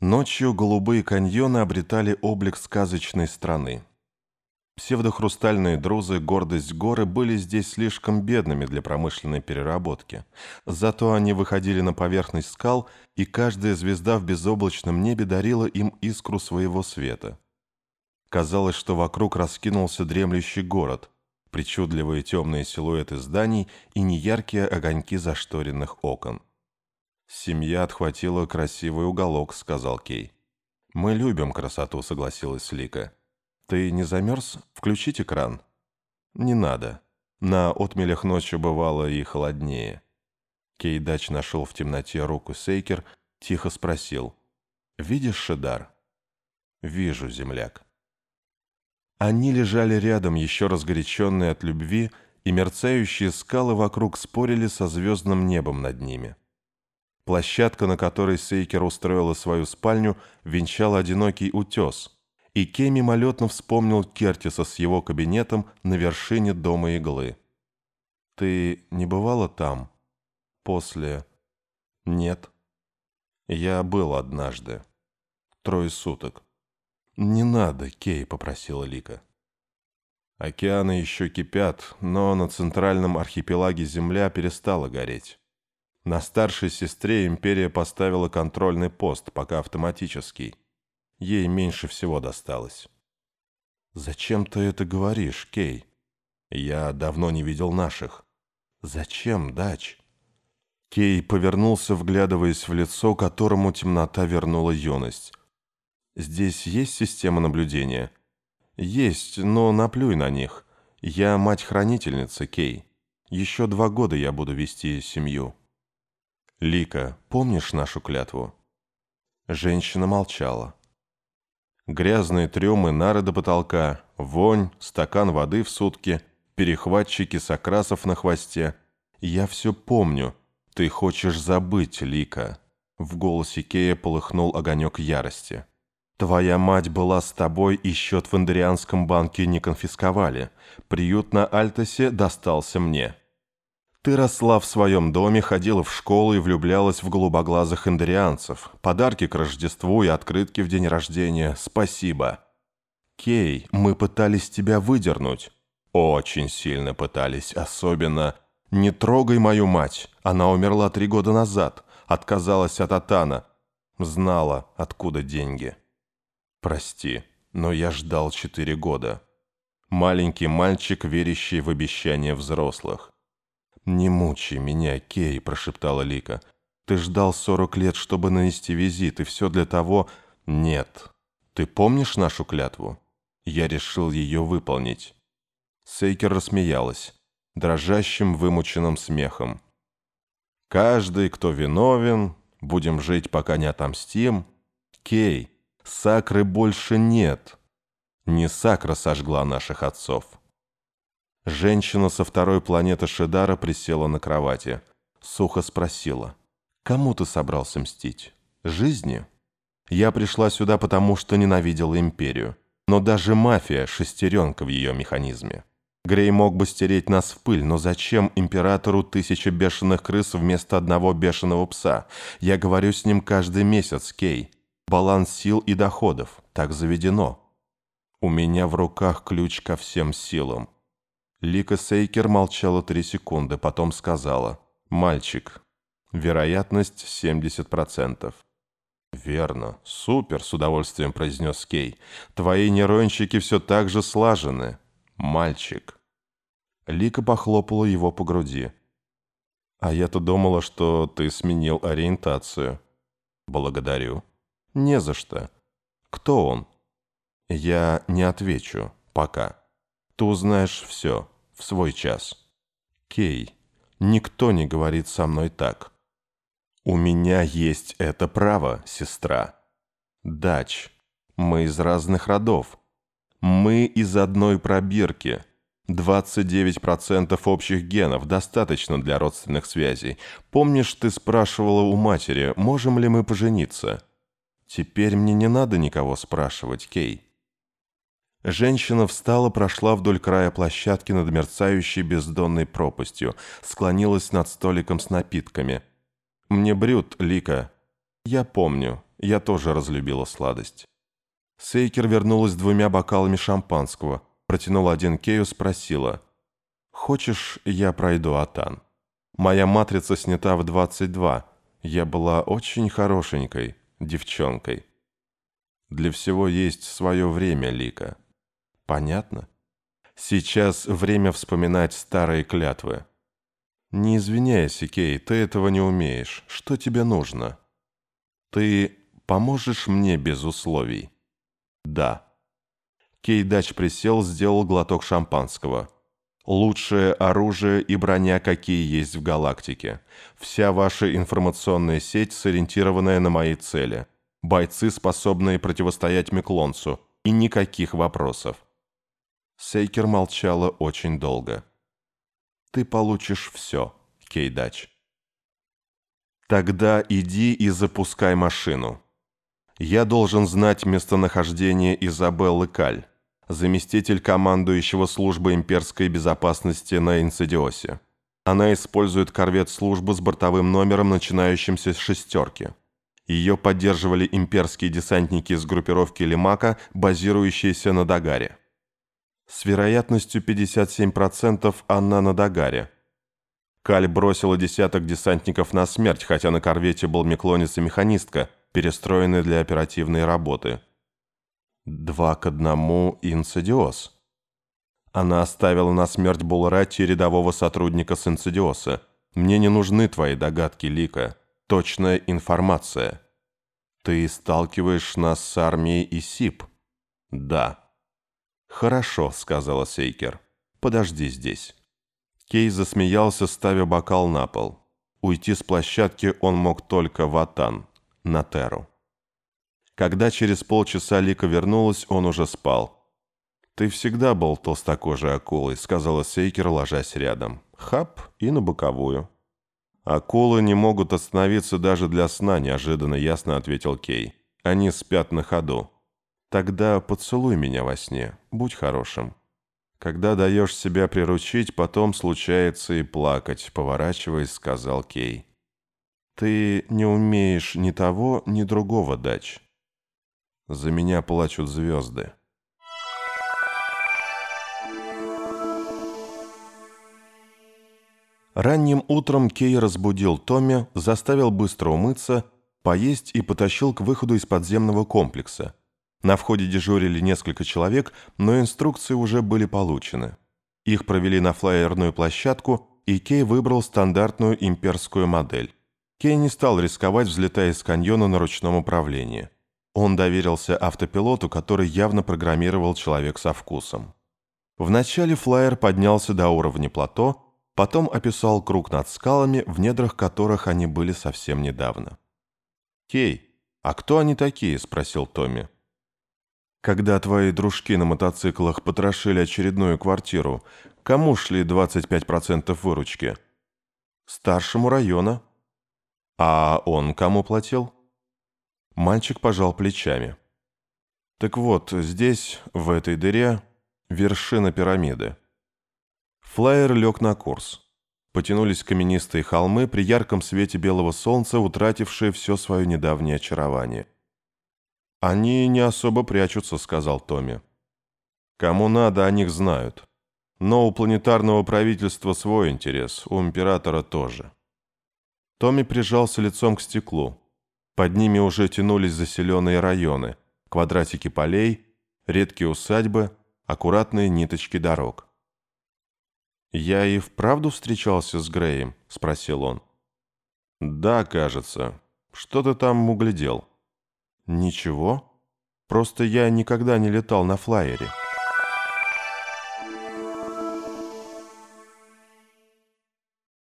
Ночью голубые каньоны обретали облик сказочной страны. Псевдохрустальные друзы, гордость горы были здесь слишком бедными для промышленной переработки. Зато они выходили на поверхность скал, и каждая звезда в безоблачном небе дарила им искру своего света. Казалось, что вокруг раскинулся дремлющий город, причудливые темные силуэты зданий и неяркие огоньки зашторенных окон. «Семья отхватила красивый уголок», — сказал Кей. «Мы любим красоту», — согласилась Лика. «Ты не замерз? Включите кран». «Не надо. На отмелях ночью бывало и холоднее». Кей Дач нашел в темноте руку Сейкер, тихо спросил. «Видишь Шедар?» «Вижу, земляк». Они лежали рядом, еще разгоряченные от любви, и мерцающие скалы вокруг спорили со звездным небом над ними. Площадка, на которой Сейкер устроила свою спальню, венчал одинокий утес, и Кей мимолетно вспомнил Кертиса с его кабинетом на вершине дома иглы. «Ты не бывала там? После...» «Нет». «Я был однажды. Трое суток. «Не надо, Кей», — попросила Лика. Океаны еще кипят, но на центральном архипелаге Земля перестала гореть. На старшей сестре империя поставила контрольный пост, пока автоматический. Ей меньше всего досталось. «Зачем ты это говоришь, Кей? Я давно не видел наших. Зачем, Дач?» Кей повернулся, вглядываясь в лицо, которому темнота вернула юность. Здесь есть система наблюдения? Есть, но наплюй на них. Я мать-хранительница, Кей. Еще два года я буду вести семью. Лика, помнишь нашу клятву? Женщина молчала. Грязные трюмы, нары до потолка, вонь, стакан воды в сутки, перехватчики сокрасов на хвосте. Я все помню. Ты хочешь забыть, Лика. В голосе Кея полыхнул огонек ярости. Твоя мать была с тобой, и счет в Индерианском банке не конфисковали. Приют на Альтосе достался мне. Ты росла в своем доме, ходила в школу и влюблялась в голубоглазых индерианцев. Подарки к Рождеству и открытки в день рождения. Спасибо. Кей, мы пытались тебя выдернуть. Очень сильно пытались, особенно... Не трогай мою мать. Она умерла три года назад. Отказалась от Атана. Знала, откуда деньги. Прости, но я ждал четыре года. Маленький мальчик, верящий в обещания взрослых. «Не мучай меня, Кей», – прошептала Лика. «Ты ждал сорок лет, чтобы нанести визит, и все для того...» «Нет. Ты помнишь нашу клятву?» Я решил ее выполнить. Сейкер рассмеялась, дрожащим вымученным смехом. «Каждый, кто виновен, будем жить, пока не отомстим. Кей, Сакры больше нет. Не Сакра сожгла наших отцов. Женщина со второй планеты Шедара присела на кровати. Сухо спросила. «Кому ты собрался мстить? Жизни?» «Я пришла сюда, потому что ненавидела Империю. Но даже мафия — шестеренка в ее механизме. Грей мог бы стереть нас в пыль, но зачем императору тысяча бешеных крыс вместо одного бешеного пса? Я говорю с ним каждый месяц, Кей. Баланс сил и доходов. Так заведено. У меня в руках ключ ко всем силам. Лика Сейкер молчала три секунды, потом сказала. «Мальчик. Вероятность 70%. «Верно. Супер!» — с удовольствием произнес Кей. «Твои нейрончики все так же слажены. Мальчик». Лика похлопала его по груди. «А я-то думала, что ты сменил ориентацию». «Благодарю». «Не за что. Кто он?» «Я не отвечу. Пока. Ты узнаешь все. В свой час». «Кей, никто не говорит со мной так». «У меня есть это право, сестра». «Дач, мы из разных родов. Мы из одной пробирки». 29% общих генов достаточно для родственных связей. Помнишь, ты спрашивала у матери, можем ли мы пожениться? Теперь мне не надо никого спрашивать, Кей. Женщина встала, прошла вдоль края площадки над мерцающей бездонной пропастью, склонилась над столиком с напитками. «Мне брют, Лика. Я помню. Я тоже разлюбила сладость. Сейкер вернулась двумя бокалами шампанского, протянула один Кею, спросила. «Хочешь, я пройду Атан? Моя матрица снята в 22. Я была очень хорошенькой девчонкой». «Для всего есть свое время, Лика». «Понятно?» «Сейчас время вспоминать старые клятвы». «Не извиняйся, Кей, ты этого не умеешь. Что тебе нужно?» «Ты поможешь мне без условий?» «Да». Кейдач присел, сделал глоток шампанского. «Лучшее оружие и броня, какие есть в галактике. Вся ваша информационная сеть, сориентированная на мои цели. Бойцы, способные противостоять Меклонцу. И никаких вопросов». Сейкер молчала очень долго. «Ты получишь все, Кейдач». «Тогда иди и запускай машину». Я должен знать местонахождение Изабеллы Каль, заместитель командующего службы имперской безопасности на Инсидиосе. Она использует корвет службы с бортовым номером, начинающимся с шестерки. Ее поддерживали имперские десантники из группировки Лимака, базирующиеся на Дагаре. С вероятностью 57% она на Дагаре. Каль бросила десяток десантников на смерть, хотя на корвете был меклонец и механистка, перестроены для оперативной работы. Два к одному инцидиоз. Она оставила на смерть Булрати рядового сотрудника с инцидиоса. Мне не нужны твои догадки, Лика. Точная информация. Ты сталкиваешь нас с армией ИСИП? Да. Хорошо, сказала Сейкер. Подожди здесь. Кей засмеялся, ставя бокал на пол. Уйти с площадки он мог только в Атан на Теру. Когда через полчаса Лика вернулась, он уже спал. «Ты всегда был толстокожей акулой», — сказала Сейкер, ложась рядом. «Хап и на боковую». «Акулы не могут остановиться даже для сна», — неожиданно ясно ответил Кей. «Они спят на ходу». «Тогда поцелуй меня во сне, будь хорошим». «Когда даешь себя приручить, потом случается и плакать», — поворачиваясь, сказал Кей. Ты не умеешь ни того, ни другого, Дач. За меня плачут звезды. Ранним утром Кей разбудил Томми, заставил быстро умыться, поесть и потащил к выходу из подземного комплекса. На входе дежурили несколько человек, но инструкции уже были получены. Их провели на флайерную площадку, и Кей выбрал стандартную имперскую модель. Кей не стал рисковать, взлетая из каньона на ручном управлении. Он доверился автопилоту, который явно программировал человек со вкусом. Вначале флайер поднялся до уровня плато, потом описал круг над скалами, в недрах которых они были совсем недавно. «Кей, а кто они такие?» – спросил Томми. «Когда твои дружки на мотоциклах потрошили очередную квартиру, кому шли 25% выручки?» «Старшему района», «А он кому платил?» Мальчик пожал плечами. «Так вот, здесь, в этой дыре, вершина пирамиды». Флайер лег на курс. Потянулись каменистые холмы при ярком свете белого солнца, утратившие все свое недавнее очарование. «Они не особо прячутся», — сказал Томми. «Кому надо, о них знают. Но у планетарного правительства свой интерес, у императора тоже». Томми прижался лицом к стеклу. Под ними уже тянулись заселенные районы, квадратики полей, редкие усадьбы, аккуратные ниточки дорог. «Я и вправду встречался с Греем?» – спросил он. «Да, кажется. Что ты там углядел?» «Ничего. Просто я никогда не летал на флайере».